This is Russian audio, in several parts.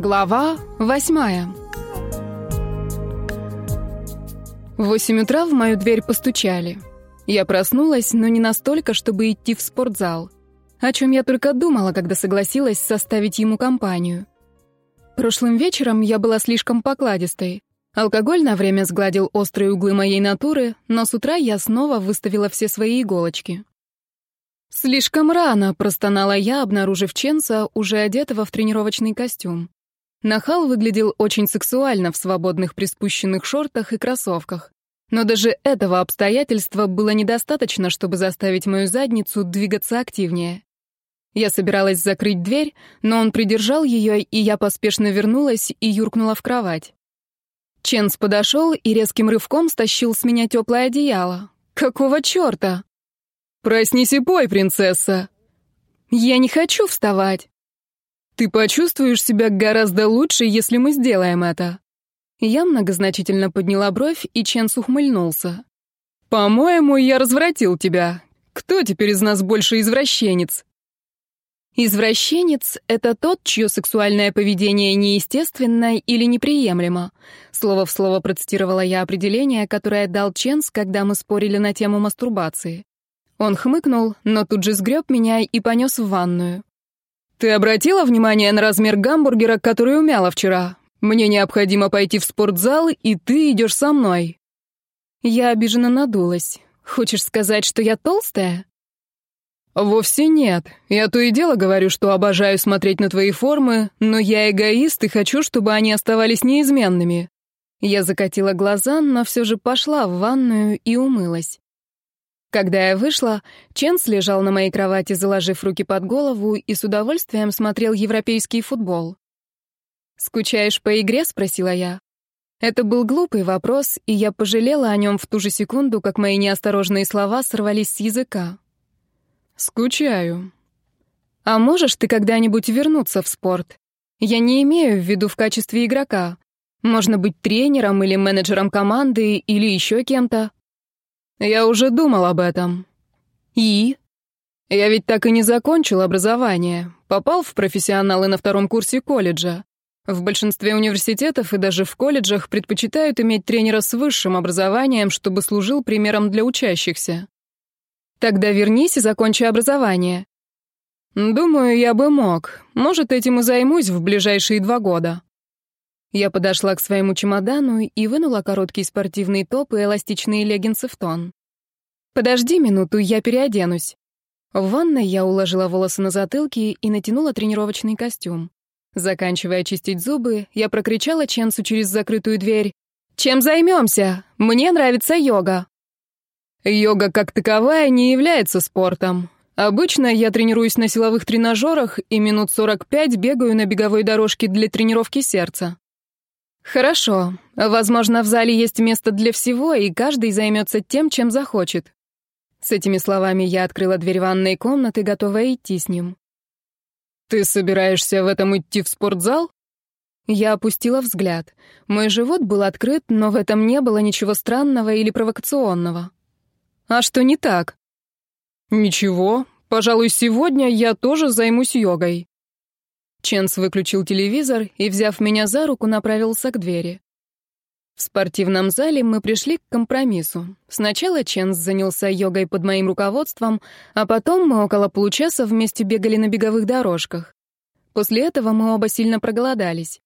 Глава восьмая. В восемь утра в мою дверь постучали. Я проснулась, но не настолько, чтобы идти в спортзал. О чем я только думала, когда согласилась составить ему компанию. Прошлым вечером я была слишком покладистой. Алкоголь на время сгладил острые углы моей натуры, но с утра я снова выставила все свои иголочки. «Слишком рано», — простонала я, обнаружив Ченса, уже одетого в тренировочный костюм. Нахал выглядел очень сексуально в свободных приспущенных шортах и кроссовках. Но даже этого обстоятельства было недостаточно, чтобы заставить мою задницу двигаться активнее. Я собиралась закрыть дверь, но он придержал ее, и я поспешно вернулась и юркнула в кровать. Ченс подошел и резким рывком стащил с меня теплое одеяло. Какого черта? «Проснись и пой, принцесса!» «Я не хочу вставать!» Ты почувствуешь себя гораздо лучше, если мы сделаем это. Я многозначительно подняла бровь, и Ченс ухмыльнулся. По-моему, я развратил тебя. Кто теперь из нас больше извращенец? Извращенец — это тот, чье сексуальное поведение неестественно или неприемлемо. Слово в слово процитировала я определение, которое дал Ченс, когда мы спорили на тему мастурбации. Он хмыкнул, но тут же сгреб меня и понес в ванную. Ты обратила внимание на размер гамбургера, который умяла вчера? Мне необходимо пойти в спортзал, и ты идешь со мной». Я обиженно надулась. «Хочешь сказать, что я толстая?» «Вовсе нет. Я то и дело говорю, что обожаю смотреть на твои формы, но я эгоист и хочу, чтобы они оставались неизменными». Я закатила глаза, но все же пошла в ванную и умылась. Когда я вышла, Ченс лежал на моей кровати, заложив руки под голову и с удовольствием смотрел европейский футбол. «Скучаешь по игре?» — спросила я. Это был глупый вопрос, и я пожалела о нем в ту же секунду, как мои неосторожные слова сорвались с языка. «Скучаю». «А можешь ты когда-нибудь вернуться в спорт? Я не имею в виду в качестве игрока. Можно быть тренером или менеджером команды или еще кем-то». Я уже думал об этом. И? Я ведь так и не закончил образование. Попал в профессионалы на втором курсе колледжа. В большинстве университетов и даже в колледжах предпочитают иметь тренера с высшим образованием, чтобы служил примером для учащихся. Тогда вернись и закончи образование. Думаю, я бы мог. Может, этим и займусь в ближайшие два года. Я подошла к своему чемодану и вынула короткий спортивный топ и эластичные леггинсы в тон. «Подожди минуту, я переоденусь». В ванной я уложила волосы на затылке и натянула тренировочный костюм. Заканчивая чистить зубы, я прокричала Ченсу через закрытую дверь. «Чем займемся? Мне нравится йога». Йога как таковая не является спортом. Обычно я тренируюсь на силовых тренажерах и минут 45 бегаю на беговой дорожке для тренировки сердца. «Хорошо. Возможно, в зале есть место для всего, и каждый займется тем, чем захочет». С этими словами я открыла дверь ванной комнаты, готовая идти с ним. «Ты собираешься в этом идти в спортзал?» Я опустила взгляд. Мой живот был открыт, но в этом не было ничего странного или провокационного. «А что не так?» «Ничего. Пожалуй, сегодня я тоже займусь йогой». Ченс выключил телевизор и, взяв меня за руку, направился к двери. В спортивном зале мы пришли к компромиссу. Сначала Ченс занялся йогой под моим руководством, а потом мы около получаса вместе бегали на беговых дорожках. После этого мы оба сильно проголодались.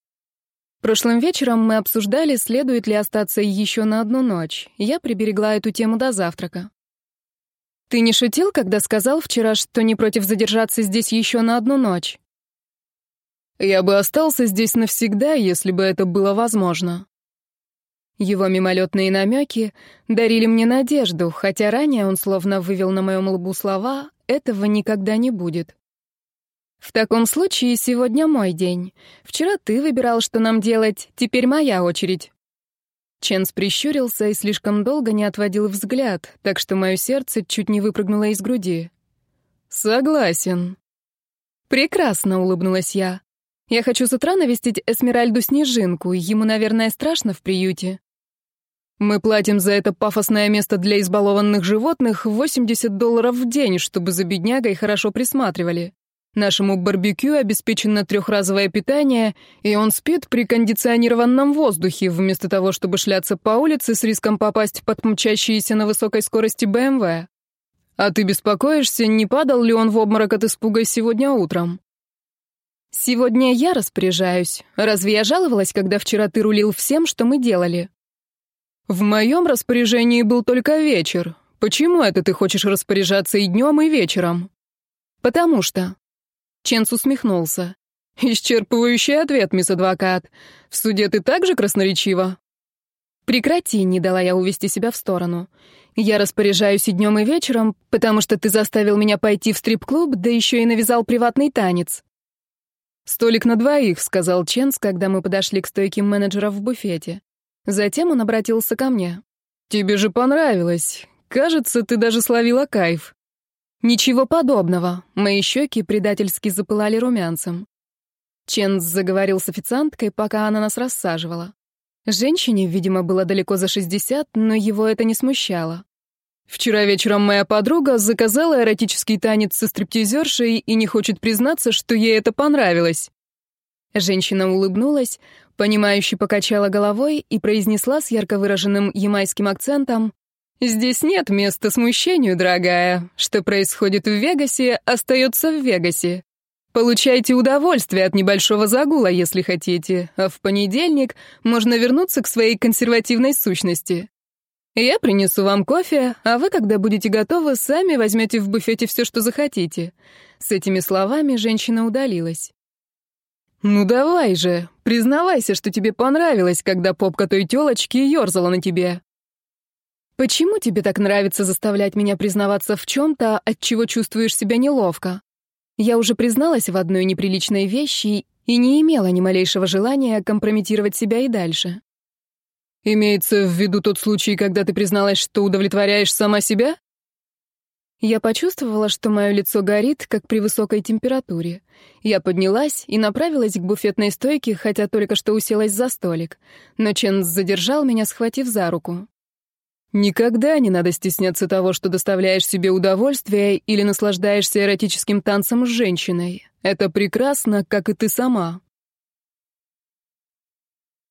Прошлым вечером мы обсуждали, следует ли остаться еще на одну ночь. Я приберегла эту тему до завтрака. «Ты не шутил, когда сказал вчера, что не против задержаться здесь еще на одну ночь?» Я бы остался здесь навсегда, если бы это было возможно. Его мимолетные намеки дарили мне надежду, хотя ранее он словно вывел на моем лбу слова «этого никогда не будет». «В таком случае сегодня мой день. Вчера ты выбирал, что нам делать, теперь моя очередь». Ченс прищурился и слишком долго не отводил взгляд, так что мое сердце чуть не выпрыгнуло из груди. «Согласен». «Прекрасно», — улыбнулась я. Я хочу с утра навестить Эсмеральду Снежинку. Ему, наверное, страшно в приюте. Мы платим за это пафосное место для избалованных животных 80 долларов в день, чтобы за беднягой хорошо присматривали. Нашему барбекю обеспечено трехразовое питание, и он спит при кондиционированном воздухе, вместо того, чтобы шляться по улице с риском попасть под мчащиеся на высокой скорости БМВ. Эм а ты беспокоишься, не падал ли он в обморок от испуга сегодня утром? Сегодня я распоряжаюсь. Разве я жаловалась, когда вчера ты рулил всем, что мы делали? В моем распоряжении был только вечер. Почему это ты хочешь распоряжаться и днем, и вечером? Потому что... Ченс усмехнулся. Исчерпывающий ответ, мисс адвокат. В суде ты также красноречива? Прекрати, не дала я увести себя в сторону. Я распоряжаюсь и днем, и вечером, потому что ты заставил меня пойти в стрип-клуб, да еще и навязал приватный танец. «Столик на двоих», — сказал Ченс, когда мы подошли к стойке менеджера в буфете. Затем он обратился ко мне. «Тебе же понравилось. Кажется, ты даже словила кайф». «Ничего подобного». Мои щеки предательски запылали румянцем. Ченс заговорил с официанткой, пока она нас рассаживала. Женщине, видимо, было далеко за 60, но его это не смущало. Вчера вечером моя подруга заказала эротический танец со стриптизершей и не хочет признаться, что ей это понравилось. Женщина улыбнулась, понимающе покачала головой и произнесла с ярко выраженным ямайским акцентом «Здесь нет места смущению, дорогая. Что происходит в Вегасе, остается в Вегасе. Получайте удовольствие от небольшого загула, если хотите, а в понедельник можно вернуться к своей консервативной сущности». «Я принесу вам кофе, а вы, когда будете готовы, сами возьмете в буфете все, что захотите». С этими словами женщина удалилась. «Ну давай же, признавайся, что тебе понравилось, когда попка той тёлочки ёрзала на тебе». «Почему тебе так нравится заставлять меня признаваться в чем-то, от чего чувствуешь себя неловко? Я уже призналась в одной неприличной вещи и не имела ни малейшего желания компрометировать себя и дальше». Имеется в виду тот случай, когда ты призналась, что удовлетворяешь сама себя? Я почувствовала, что мое лицо горит, как при высокой температуре. Я поднялась и направилась к буфетной стойке, хотя только что уселась за столик. Но Ченс задержал меня, схватив за руку. Никогда не надо стесняться того, что доставляешь себе удовольствие или наслаждаешься эротическим танцем с женщиной. Это прекрасно, как и ты сама.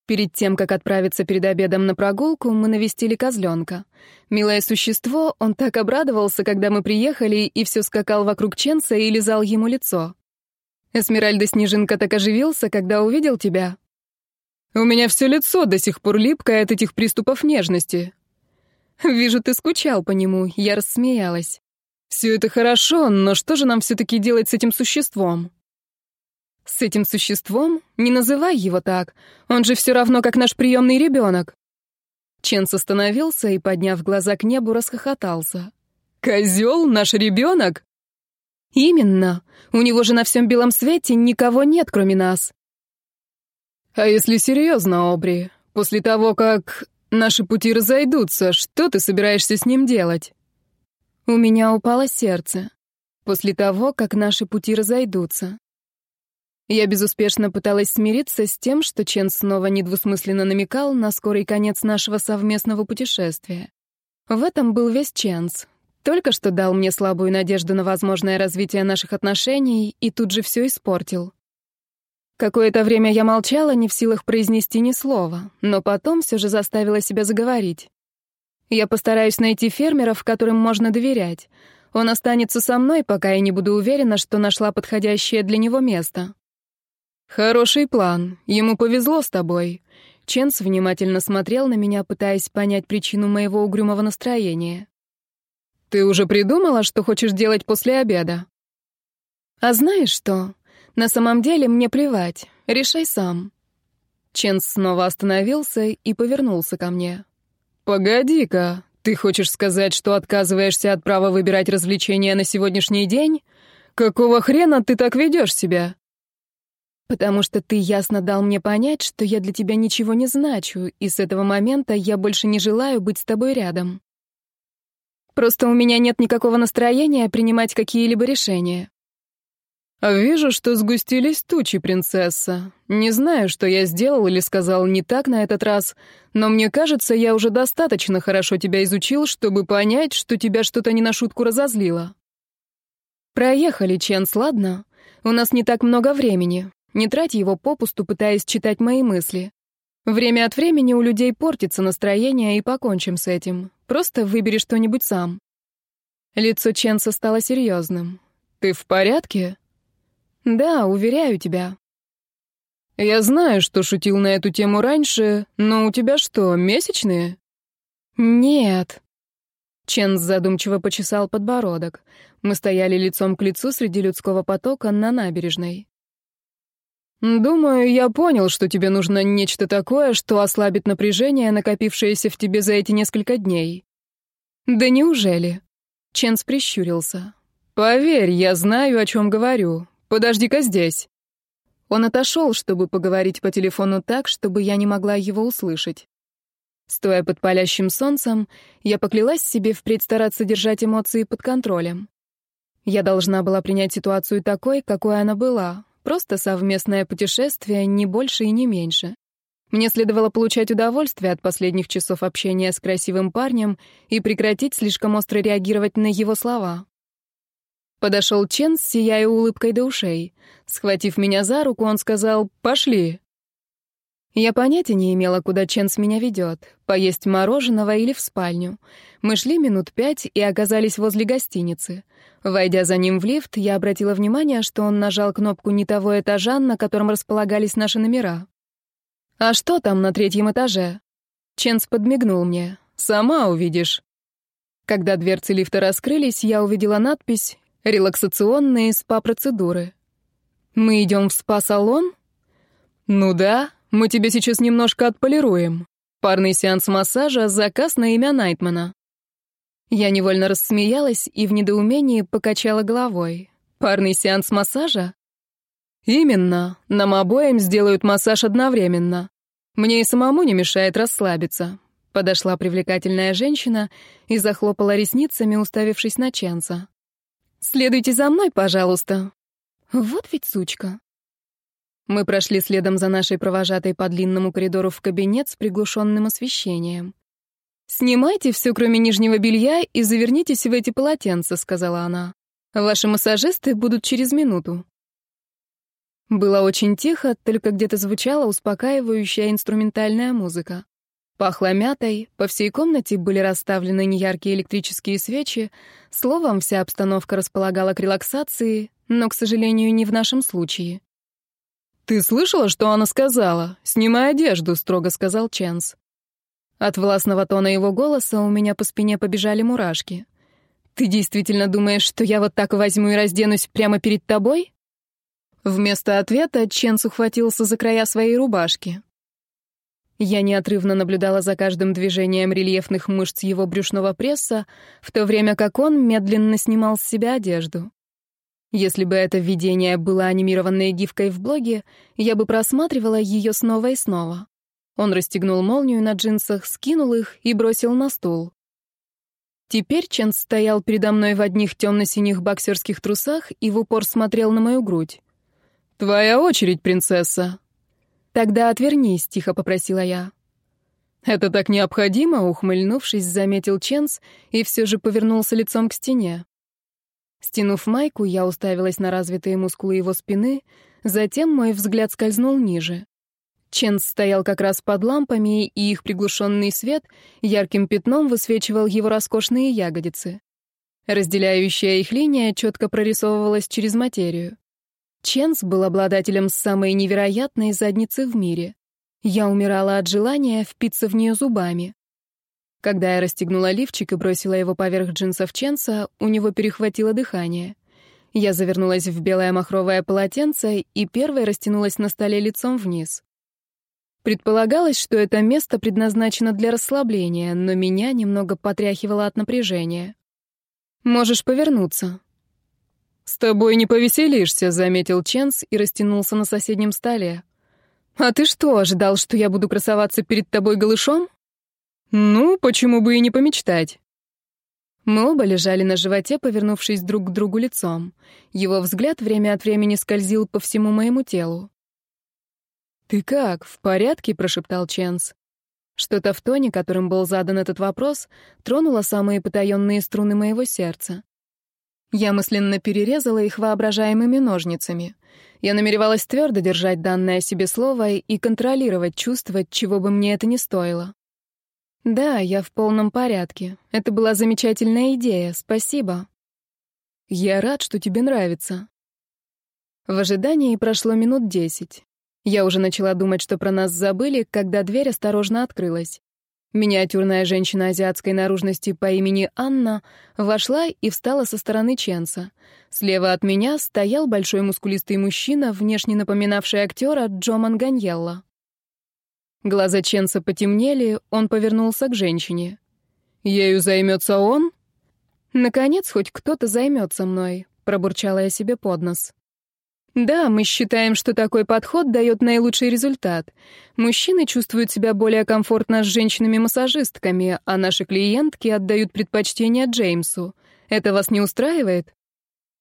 Перед тем, как отправиться перед обедом на прогулку, мы навестили козленка. Милое существо, он так обрадовался, когда мы приехали, и все скакал вокруг Ченса и лизал ему лицо. Эсмеральда Снежинка так оживился, когда увидел тебя. «У меня все лицо до сих пор липкое от этих приступов нежности». «Вижу, ты скучал по нему», — я рассмеялась. «Все это хорошо, но что же нам все-таки делать с этим существом?» С этим существом? Не называй его так. Он же все равно, как наш приемный ребенок. Ченс остановился и, подняв глаза к небу, расхохотался. «Козел? Наш ребенок?» «Именно. У него же на всем белом свете никого нет, кроме нас». «А если серьезно, Обри, после того, как наши пути разойдутся, что ты собираешься с ним делать?» У меня упало сердце. После того, как наши пути разойдутся. Я безуспешно пыталась смириться с тем, что Чен снова недвусмысленно намекал на скорый конец нашего совместного путешествия. В этом был весь Ченс. Только что дал мне слабую надежду на возможное развитие наших отношений и тут же все испортил. Какое-то время я молчала, не в силах произнести ни слова, но потом все же заставила себя заговорить. Я постараюсь найти фермеров, которым можно доверять. Он останется со мной, пока я не буду уверена, что нашла подходящее для него место. «Хороший план. Ему повезло с тобой». Ченс внимательно смотрел на меня, пытаясь понять причину моего угрюмого настроения. «Ты уже придумала, что хочешь делать после обеда?» «А знаешь что? На самом деле мне плевать. Решай сам». Ченс снова остановился и повернулся ко мне. «Погоди-ка, ты хочешь сказать, что отказываешься от права выбирать развлечения на сегодняшний день? Какого хрена ты так ведешь себя?» Потому что ты ясно дал мне понять, что я для тебя ничего не значу, и с этого момента я больше не желаю быть с тобой рядом. Просто у меня нет никакого настроения принимать какие-либо решения. «Вижу, что сгустились тучи, принцесса. Не знаю, что я сделал или сказал не так на этот раз, но мне кажется, я уже достаточно хорошо тебя изучил, чтобы понять, что тебя что-то не на шутку разозлило». «Проехали, Ченс, ладно? У нас не так много времени не трать его попусту, пытаясь читать мои мысли. Время от времени у людей портится настроение, и покончим с этим. Просто выбери что-нибудь сам. Лицо Ченса стало серьезным. «Ты в порядке?» «Да, уверяю тебя». «Я знаю, что шутил на эту тему раньше, но у тебя что, месячные?» «Нет», Ченс задумчиво почесал подбородок. Мы стояли лицом к лицу среди людского потока на набережной. «Думаю, я понял, что тебе нужно нечто такое, что ослабит напряжение, накопившееся в тебе за эти несколько дней». «Да неужели?» Ченс прищурился. «Поверь, я знаю, о чем говорю. Подожди-ка здесь». Он отошел, чтобы поговорить по телефону так, чтобы я не могла его услышать. Стоя под палящим солнцем, я поклялась себе впредь стараться держать эмоции под контролем. Я должна была принять ситуацию такой, какой она была, Просто совместное путешествие, не больше и не меньше. Мне следовало получать удовольствие от последних часов общения с красивым парнем и прекратить слишком остро реагировать на его слова. Подошел Чен, сияя улыбкой до ушей. Схватив меня за руку, он сказал «Пошли». Я понятия не имела, куда Ченс меня ведет. Поесть мороженого или в спальню. Мы шли минут пять и оказались возле гостиницы. Войдя за ним в лифт, я обратила внимание, что он нажал кнопку не того этажа, на котором располагались наши номера. «А что там на третьем этаже?» Ченс подмигнул мне. «Сама увидишь». Когда дверцы лифта раскрылись, я увидела надпись «Релаксационные спа-процедуры». «Мы идем в спа-салон?» «Ну да», мы тебе сейчас немножко отполируем. Парный сеанс массажа, заказ на имя Найтмана». Я невольно рассмеялась и в недоумении покачала головой. «Парный сеанс массажа?» «Именно. Нам обоим сделают массаж одновременно. Мне и самому не мешает расслабиться». Подошла привлекательная женщина и захлопала ресницами, уставившись на Ченса. «Следуйте за мной, пожалуйста». «Вот ведь сучка». Мы прошли следом за нашей провожатой по длинному коридору в кабинет с приглушенным освещением. «Снимайте все, кроме нижнего белья, и завернитесь в эти полотенца», — сказала она. «Ваши массажисты будут через минуту». Было очень тихо, только где-то звучала успокаивающая инструментальная музыка. Пахло мятой, по всей комнате были расставлены неяркие электрические свечи, словом, вся обстановка располагала к релаксации, но, к сожалению, не в нашем случае. «Ты слышала, что она сказала? Снимай одежду», — строго сказал Ченс. От властного тона его голоса у меня по спине побежали мурашки. «Ты действительно думаешь, что я вот так возьму и разденусь прямо перед тобой?» Вместо ответа Ченс ухватился за края своей рубашки. Я неотрывно наблюдала за каждым движением рельефных мышц его брюшного пресса, в то время как он медленно снимал с себя одежду. Если бы это видение было анимированной гифкой в блоге, я бы просматривала ее снова и снова. Он расстегнул молнию на джинсах, скинул их и бросил на стул. Теперь Ченс стоял передо мной в одних темно-синих боксерских трусах и в упор смотрел на мою грудь. «Твоя очередь, принцесса!» «Тогда отвернись», — тихо попросила я. «Это так необходимо», — ухмыльнувшись, заметил Ченс и все же повернулся лицом к стене. Стянув майку, я уставилась на развитые мускулы его спины, затем мой взгляд скользнул ниже. Ченс стоял как раз под лампами, и их приглушенный свет ярким пятном высвечивал его роскошные ягодицы. Разделяющая их линия четко прорисовывалась через материю. Ченс был обладателем самой невероятной задницы в мире. Я умирала от желания впиться в нее зубами. Когда я расстегнула лифчик и бросила его поверх джинсов Ченса, у него перехватило дыхание. Я завернулась в белое махровое полотенце и первой растянулась на столе лицом вниз. Предполагалось, что это место предназначено для расслабления, но меня немного потряхивало от напряжения. «Можешь повернуться». «С тобой не повеселишься», — заметил Ченс и растянулся на соседнем столе. «А ты что, ожидал, что я буду красоваться перед тобой голышом?» «Ну, почему бы и не помечтать?» Мы оба лежали на животе, повернувшись друг к другу лицом. Его взгляд время от времени скользил по всему моему телу. «Ты как, в порядке?» — прошептал Ченс. Что-то в тоне, которым был задан этот вопрос, тронуло самые потаенные струны моего сердца. Я мысленно перерезала их воображаемыми ножницами. Я намеревалась твердо держать данное себе слово и контролировать чувства, чего бы мне это ни стоило. Да, я в полном порядке. Это была замечательная идея. Спасибо. Я рад, что тебе нравится. В ожидании прошло минут десять. Я уже начала думать, что про нас забыли, когда дверь осторожно открылась. Миниатюрная женщина азиатской наружности по имени Анна вошла и встала со стороны Ченса. Слева от меня стоял большой мускулистый мужчина, внешне напоминавший актера Джо Манганьелла. Глаза Ченса потемнели, он повернулся к женщине. «Ею займется он?» «Наконец, хоть кто-то займется мной», — пробурчала я себе под нос. «Да, мы считаем, что такой подход дает наилучший результат. Мужчины чувствуют себя более комфортно с женщинами-массажистками, а наши клиентки отдают предпочтение Джеймсу. Это вас не устраивает?»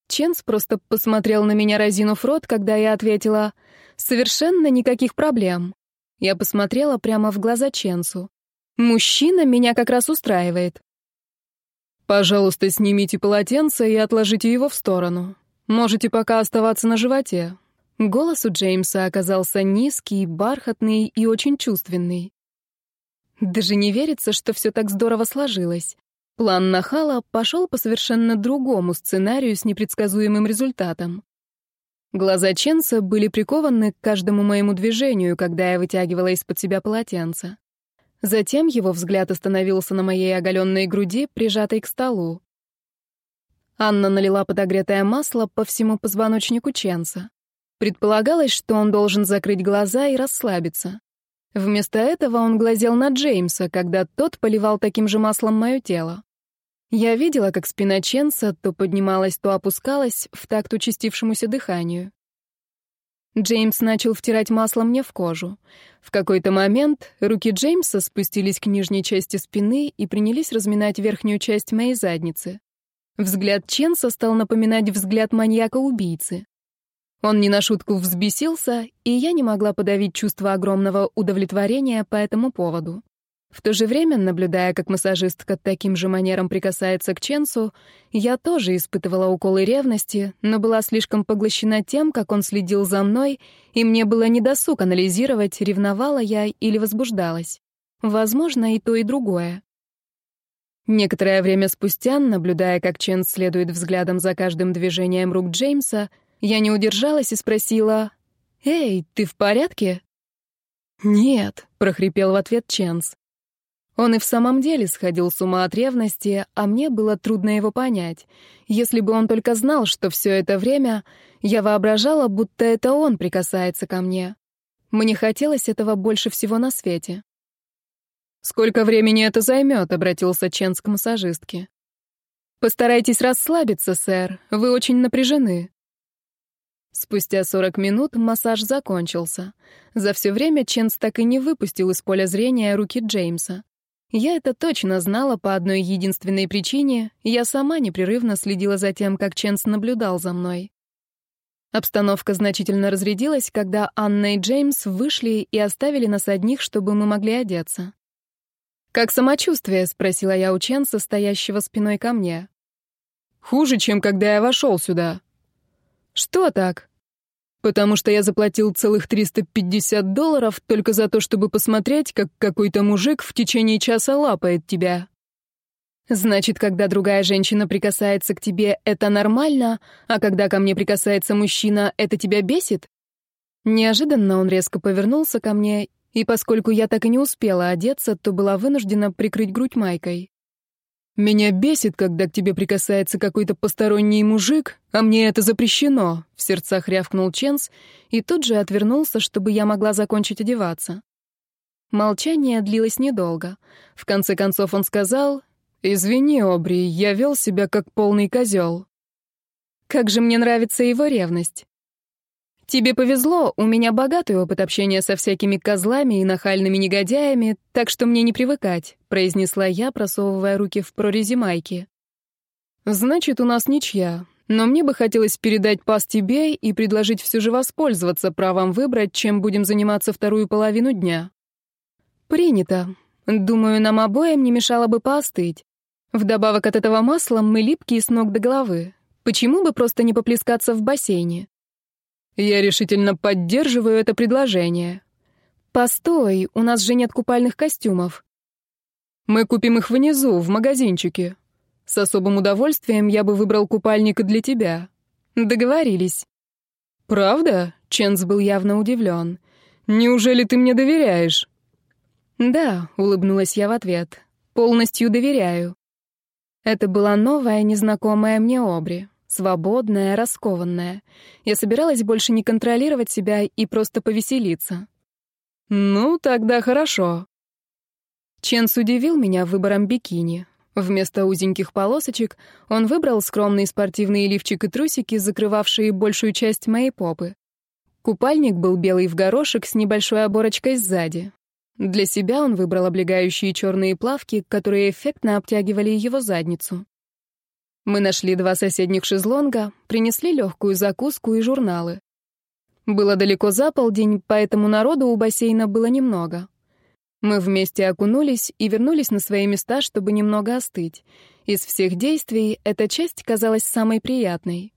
Ченс просто посмотрел на меня, разинув рот, когда я ответила «Совершенно никаких проблем». Я посмотрела прямо в глаза Ченсу. «Мужчина меня как раз устраивает». «Пожалуйста, снимите полотенце и отложите его в сторону. Можете пока оставаться на животе». Голос у Джеймса оказался низкий, бархатный и очень чувственный. Даже не верится, что все так здорово сложилось. План Нахала пошел по совершенно другому сценарию с непредсказуемым результатом. Глаза Ченса были прикованы к каждому моему движению, когда я вытягивала из-под себя полотенце. Затем его взгляд остановился на моей оголенной груди, прижатой к столу. Анна налила подогретое масло по всему позвоночнику Ченса. Предполагалось, что он должен закрыть глаза и расслабиться. Вместо этого он глазел на Джеймса, когда тот поливал таким же маслом мое тело. Я видела, как спина Ченса то поднималась, то опускалась в такт участившемуся дыханию. Джеймс начал втирать масло мне в кожу. В какой-то момент руки Джеймса спустились к нижней части спины и принялись разминать верхнюю часть моей задницы. Взгляд Ченса стал напоминать взгляд маньяка-убийцы. Он не на шутку взбесился, и я не могла подавить чувство огромного удовлетворения по этому поводу. В то же время, наблюдая, как массажистка таким же манером прикасается к Ченсу, я тоже испытывала уколы ревности, но была слишком поглощена тем, как он следил за мной, и мне было недосуг анализировать, ревновала я или возбуждалась. Возможно, и то, и другое. Некоторое время спустя, наблюдая, как Ченс следует взглядом за каждым движением рук Джеймса, я не удержалась и спросила, «Эй, ты в порядке?» «Нет», — прохрипел в ответ Ченс. Он и в самом деле сходил с ума от ревности, а мне было трудно его понять. Если бы он только знал, что все это время я воображала, будто это он прикасается ко мне. Мне хотелось этого больше всего на свете. «Сколько времени это займет?» — обратился Ченс к массажистке. «Постарайтесь расслабиться, сэр. Вы очень напряжены». Спустя 40 минут массаж закончился. За все время Ченс так и не выпустил из поля зрения руки Джеймса. Я это точно знала по одной единственной причине. Я сама непрерывно следила за тем, как Ченс наблюдал за мной. Обстановка значительно разрядилась, когда Анна и Джеймс вышли и оставили нас одних, чтобы мы могли одеться. «Как самочувствие?» — спросила я у Ченса, стоящего спиной ко мне. «Хуже, чем когда я вошел сюда». «Что так?» потому что я заплатил целых 350 долларов только за то, чтобы посмотреть, как какой-то мужик в течение часа лапает тебя. Значит, когда другая женщина прикасается к тебе, это нормально, а когда ко мне прикасается мужчина, это тебя бесит? Неожиданно он резко повернулся ко мне, и поскольку я так и не успела одеться, то была вынуждена прикрыть грудь майкой. Меня бесит, когда к тебе прикасается какой-то посторонний мужик, а мне это запрещено, в сердцах рявкнул Ченс и тут же отвернулся, чтобы я могла закончить одеваться. Молчание длилось недолго. В конце концов он сказал: "Извини, Обри, я вел себя как полный козел. Как же мне нравится его ревность. Тебе повезло, у меня богатый опыт общения со всякими козлами и нахальными негодяями, так что мне не привыкать», — произнесла я, просовывая руки в прорези майки. «Значит, у нас ничья. Но мне бы хотелось передать пас тебе и предложить все же воспользоваться правом выбрать, чем будем заниматься вторую половину дня». «Принято. Думаю, нам обоим не мешало бы поостыть. Вдобавок от этого масла мы липкие с ног до головы. Почему бы просто не поплескаться в бассейне?» Я решительно поддерживаю это предложение. Постой, у нас же нет купальных костюмов. Мы купим их внизу, в магазинчике. С особым удовольствием я бы выбрал купальник и для тебя. Договорились. Правда? Ченс был явно удивлен. Неужели ты мне доверяешь? Да, улыбнулась я в ответ. Полностью доверяю. Это была новая, незнакомая мне Обри свободная, раскованная. Я собиралась больше не контролировать себя и просто повеселиться. «Ну, тогда хорошо». Ченс удивил меня выбором бикини. Вместо узеньких полосочек он выбрал скромные спортивные лифчик и трусики, закрывавшие большую часть моей попы. Купальник был белый в горошек с небольшой оборочкой сзади. Для себя он выбрал облегающие черные плавки, которые эффектно обтягивали его задницу. Мы нашли два соседних шезлонга, принесли легкую закуску и журналы. Было далеко за полдень, поэтому народу у бассейна было немного. Мы вместе окунулись и вернулись на свои места, чтобы немного остыть. Из всех действий эта часть казалась самой приятной.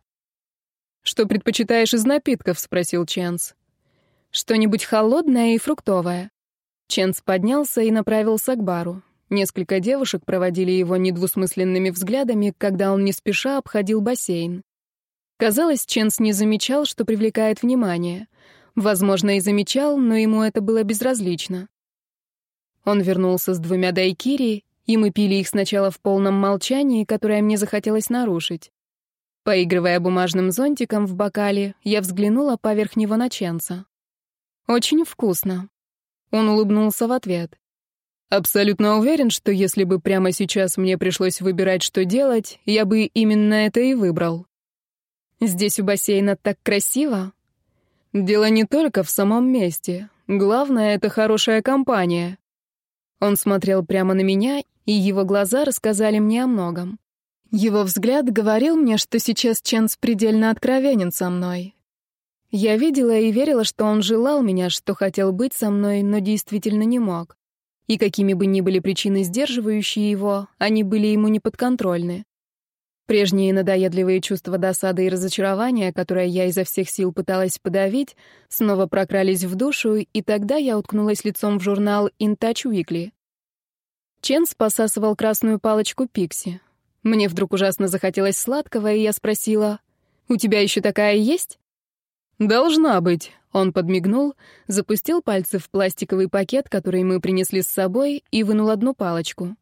«Что предпочитаешь из напитков?» — спросил Ченс. «Что-нибудь холодное и фруктовое». Ченс поднялся и направился к бару. Несколько девушек проводили его недвусмысленными взглядами, когда он не спеша обходил бассейн. Казалось, Ченс не замечал, что привлекает внимание. Возможно, и замечал, но ему это было безразлично. Он вернулся с двумя дайкири, и мы пили их сначала в полном молчании, которое мне захотелось нарушить. Поигрывая бумажным зонтиком в бокале, я взглянула поверх него на Ченса. «Очень вкусно». Он улыбнулся в ответ. Абсолютно уверен, что если бы прямо сейчас мне пришлось выбирать, что делать, я бы именно это и выбрал. Здесь у бассейна так красиво. Дело не только в самом месте. Главное — это хорошая компания. Он смотрел прямо на меня, и его глаза рассказали мне о многом. Его взгляд говорил мне, что сейчас Ченс предельно откровенен со мной. Я видела и верила, что он желал меня, что хотел быть со мной, но действительно не мог. И какими бы ни были причины, сдерживающие его, они были ему неподконтрольны. Прежние надоедливые чувства досады и разочарования, которые я изо всех сил пыталась подавить, снова прокрались в душу, и тогда я уткнулась лицом в журнал «In Touch Weekly». Ченс посасывал красную палочку Пикси. Мне вдруг ужасно захотелось сладкого, и я спросила, «У тебя еще такая есть?» «Должна быть». Он подмигнул, запустил пальцы в пластиковый пакет, который мы принесли с собой, и вынул одну палочку.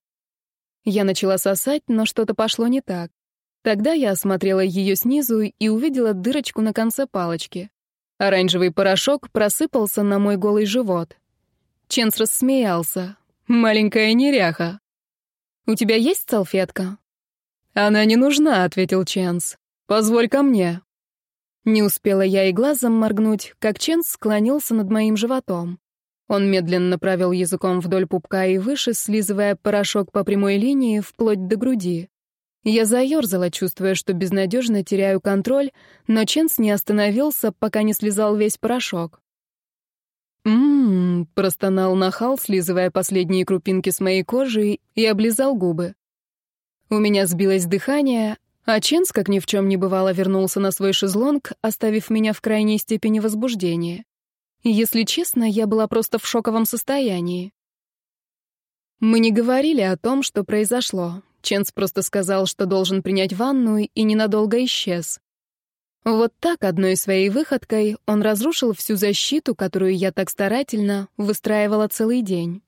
Я начала сосать, но что-то пошло не так. Тогда я осмотрела ее снизу и увидела дырочку на конце палочки. Оранжевый порошок просыпался на мой голый живот. Ченс рассмеялся. «Маленькая неряха». «У тебя есть салфетка?» «Она не нужна», — ответил Ченс. «Позволь ко мне». Не успела я и глазом моргнуть, как Чен склонился над моим животом. Он медленно провел языком вдоль пупка и выше, слизывая порошок по прямой линии вплоть до груди. Я заерзала, чувствуя, что безнадежно теряю контроль, но Ченс не остановился, пока не слезал весь порошок. «М-м-м», простонал нахал, слизывая последние крупинки с моей кожи и облизал губы. У меня сбилось дыхание, а Ченс, как ни в чем не бывало, вернулся на свой шезлонг, оставив меня в крайней степени возбуждения. Если честно, я была просто в шоковом состоянии. Мы не говорили о том, что произошло. Ченс просто сказал, что должен принять ванну и ненадолго исчез. Вот так одной своей выходкой он разрушил всю защиту, которую я так старательно выстраивала целый день.